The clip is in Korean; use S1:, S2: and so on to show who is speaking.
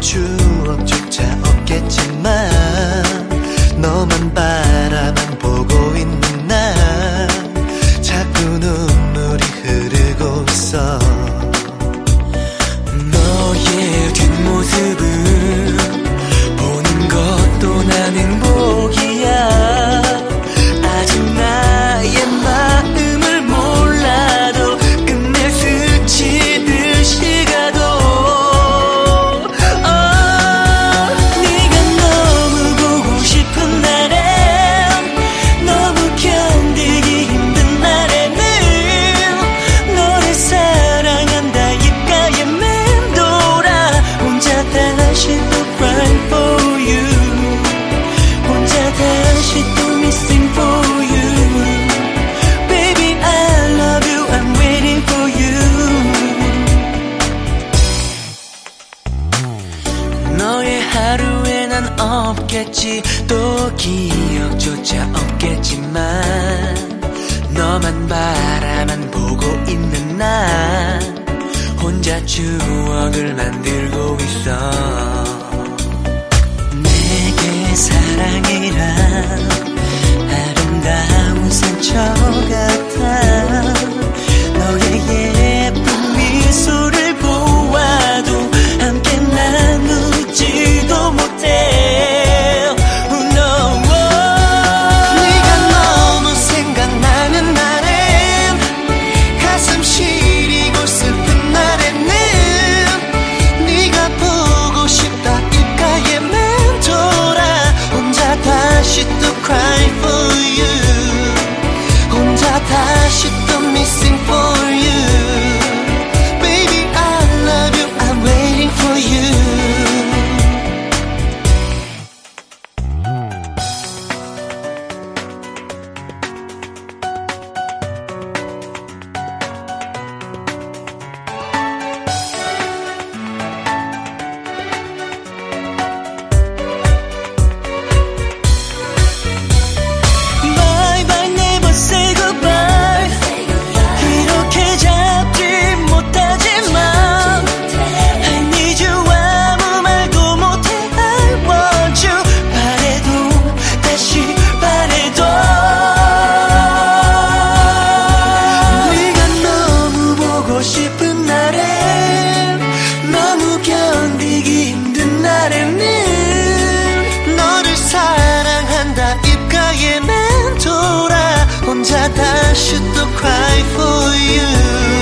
S1: 춤으로 쫓아없겠지만
S2: 하루에 난 없겠지. 또 기억조차 없겠지만 너만 바라만 보고 있는 나. 혼자 추억을 만들고 있어. 내게 사랑이란 아름
S1: the missing that I should cry for you.